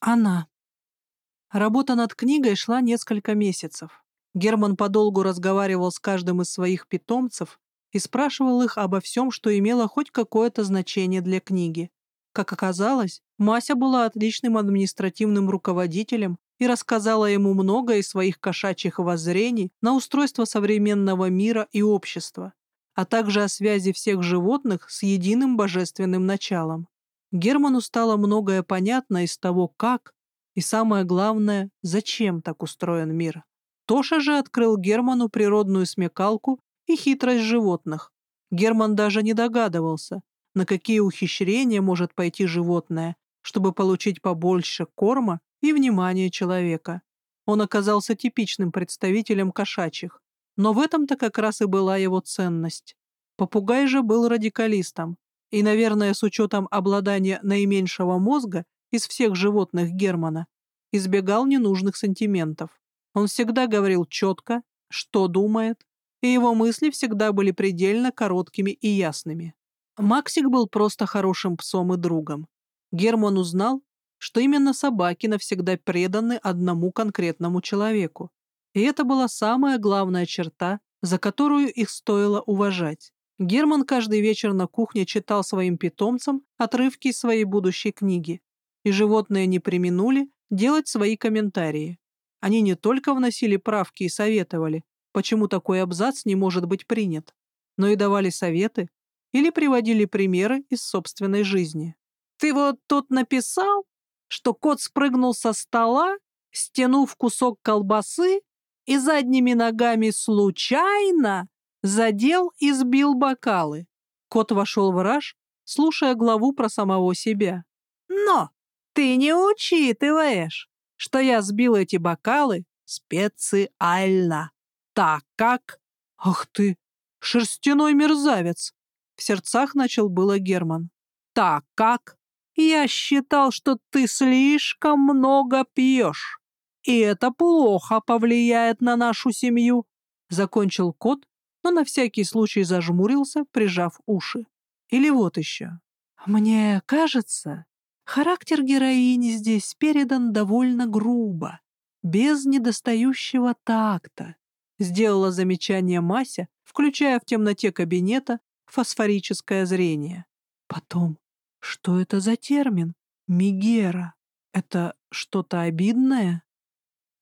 Она. Работа над книгой шла несколько месяцев. Герман подолгу разговаривал с каждым из своих питомцев и спрашивал их обо всем, что имело хоть какое-то значение для книги. Как оказалось, Мася была отличным административным руководителем и рассказала ему много из своих кошачьих воззрений на устройство современного мира и общества, а также о связи всех животных с единым божественным началом. Герману стало многое понятно из того, как, и самое главное, зачем так устроен мир. Тоша же открыл Герману природную смекалку и хитрость животных. Герман даже не догадывался, на какие ухищрения может пойти животное, чтобы получить побольше корма и внимания человека. Он оказался типичным представителем кошачьих, но в этом-то как раз и была его ценность. Попугай же был радикалистом, и, наверное, с учетом обладания наименьшего мозга из всех животных Германа, избегал ненужных сантиментов. Он всегда говорил четко, что думает, и его мысли всегда были предельно короткими и ясными. Максик был просто хорошим псом и другом. Герман узнал, что именно собаки навсегда преданы одному конкретному человеку. И это была самая главная черта, за которую их стоило уважать. Герман каждый вечер на кухне читал своим питомцам отрывки из своей будущей книги, и животные не применули делать свои комментарии. Они не только вносили правки и советовали, почему такой абзац не может быть принят, но и давали советы или приводили примеры из собственной жизни. «Ты вот тут написал, что кот спрыгнул со стола, стянув кусок колбасы и задними ногами случайно задел и сбил бокалы». Кот вошел в раж, слушая главу про самого себя. «Но ты не учитываешь, что я сбил эти бокалы специально, так как... Ах ты, шерстяной мерзавец! В сердцах начал было Герман. Так как я считал, что ты слишком много пьешь, и это плохо повлияет на нашу семью, закончил кот, но на всякий случай зажмурился, прижав уши. Или вот еще. Мне кажется, Характер героини здесь передан довольно грубо, без недостающего такта. Сделала замечание Мася, включая в темноте кабинета фосфорическое зрение. Потом, что это за термин? Мигера. Это что-то обидное?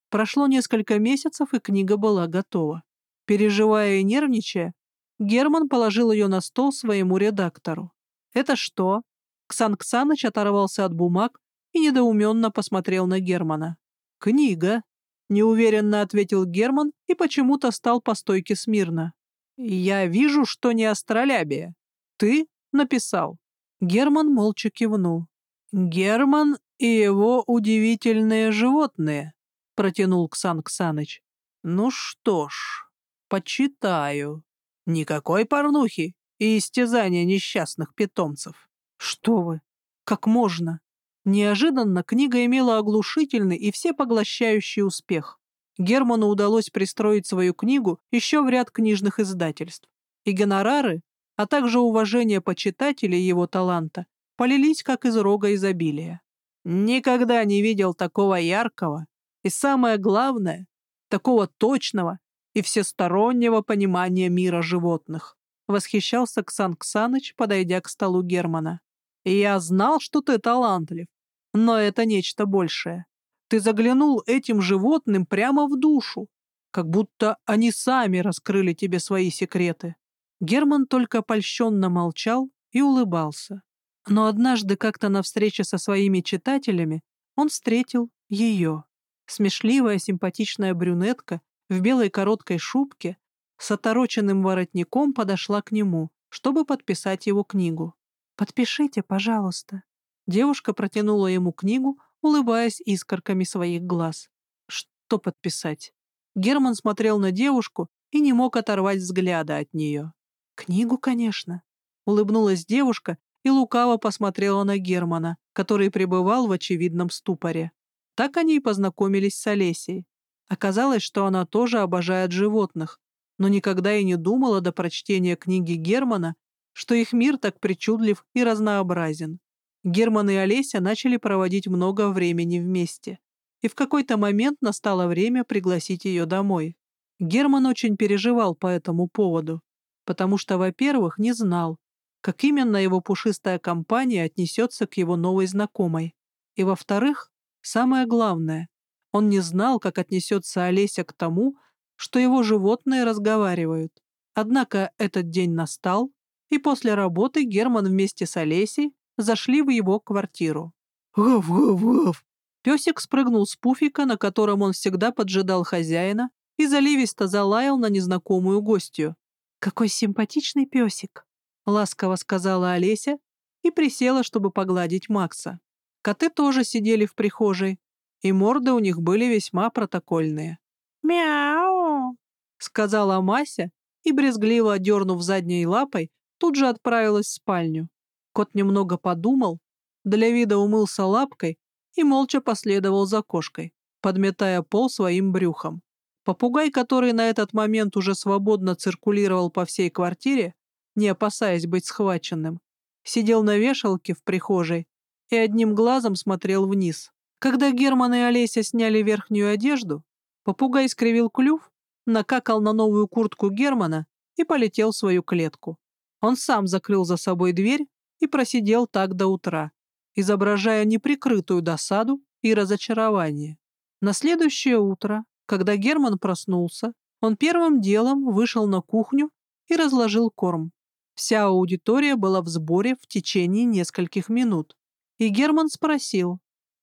Прошло несколько месяцев, и книга была готова. Переживая и нервничая, Герман положил ее на стол своему редактору. «Это что, Ксан Ксаныч оторвался от бумаг и недоуменно посмотрел на Германа. «Книга», — неуверенно ответил Герман и почему-то стал по стойке смирно. «Я вижу, что не астролябия. Ты написал». Герман молча кивнул. «Герман и его удивительные животные», — протянул Ксан Ксаныч. «Ну что ж, почитаю. Никакой порнухи и истязания несчастных питомцев». Что вы? Как можно? Неожиданно книга имела оглушительный и всепоглощающий успех. Герману удалось пристроить свою книгу еще в ряд книжных издательств. И гонорары, а также уважение почитателей его таланта, полились как из рога изобилия. Никогда не видел такого яркого и, самое главное, такого точного и всестороннего понимания мира животных. Восхищался Ксан Ксаныч, подойдя к столу Германа. Я знал, что ты талантлив, но это нечто большее. Ты заглянул этим животным прямо в душу, как будто они сами раскрыли тебе свои секреты. Герман только польщенно молчал и улыбался. Но однажды как-то на встрече со своими читателями он встретил ее. Смешливая симпатичная брюнетка в белой короткой шубке с отороченным воротником подошла к нему, чтобы подписать его книгу. «Подпишите, пожалуйста». Девушка протянула ему книгу, улыбаясь искорками своих глаз. «Что подписать?» Герман смотрел на девушку и не мог оторвать взгляда от нее. «Книгу, конечно». Улыбнулась девушка и лукаво посмотрела на Германа, который пребывал в очевидном ступоре. Так они и познакомились с Олесей. Оказалось, что она тоже обожает животных, но никогда и не думала до прочтения книги Германа, что их мир так причудлив и разнообразен. Герман и Олеся начали проводить много времени вместе. И в какой-то момент настало время пригласить ее домой. Герман очень переживал по этому поводу, потому что, во-первых, не знал, как именно его пушистая компания отнесется к его новой знакомой. И, во-вторых, самое главное, он не знал, как отнесется Олеся к тому, что его животные разговаривают. Однако этот день настал, и после работы Герман вместе с Олесей зашли в его квартиру. «Гав-гав-гав!» Песик спрыгнул с пуфика, на котором он всегда поджидал хозяина, и заливисто залаял на незнакомую гостью. «Какой симпатичный песик!» — ласково сказала Олеся и присела, чтобы погладить Макса. Коты тоже сидели в прихожей, и морды у них были весьма протокольные. «Мяу!» — сказала Мася и, брезгливо дернув задней лапой, тут же отправилась в спальню. Кот немного подумал, для вида умылся лапкой и молча последовал за кошкой, подметая пол своим брюхом. Попугай, который на этот момент уже свободно циркулировал по всей квартире, не опасаясь быть схваченным, сидел на вешалке в прихожей и одним глазом смотрел вниз. Когда Герман и Олеся сняли верхнюю одежду, попугай скривил клюв, накакал на новую куртку Германа и полетел в свою клетку. Он сам закрыл за собой дверь и просидел так до утра, изображая неприкрытую досаду и разочарование. На следующее утро, когда Герман проснулся, он первым делом вышел на кухню и разложил корм. Вся аудитория была в сборе в течение нескольких минут. И Герман спросил,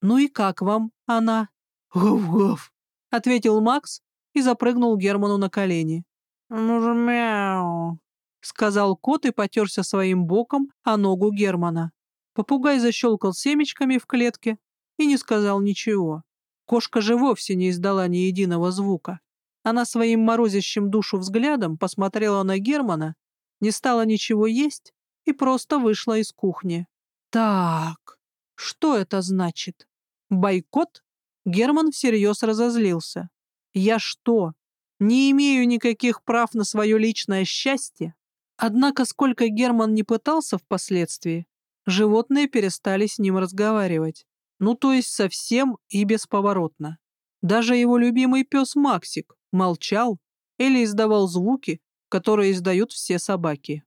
«Ну и как вам она?» «Гав-гав!» — ответил Макс и запрыгнул Герману на колени. «Ну же мяу!» — сказал кот и потерся своим боком о ногу Германа. Попугай защелкал семечками в клетке и не сказал ничего. Кошка же вовсе не издала ни единого звука. Она своим морозящим душу взглядом посмотрела на Германа, не стала ничего есть и просто вышла из кухни. Так, что это значит? Бойкот? Герман всерьез разозлился. Я что, не имею никаких прав на свое личное счастье? Однако, сколько Герман не пытался впоследствии, животные перестали с ним разговаривать. Ну, то есть совсем и бесповоротно. Даже его любимый пес Максик молчал или издавал звуки, которые издают все собаки.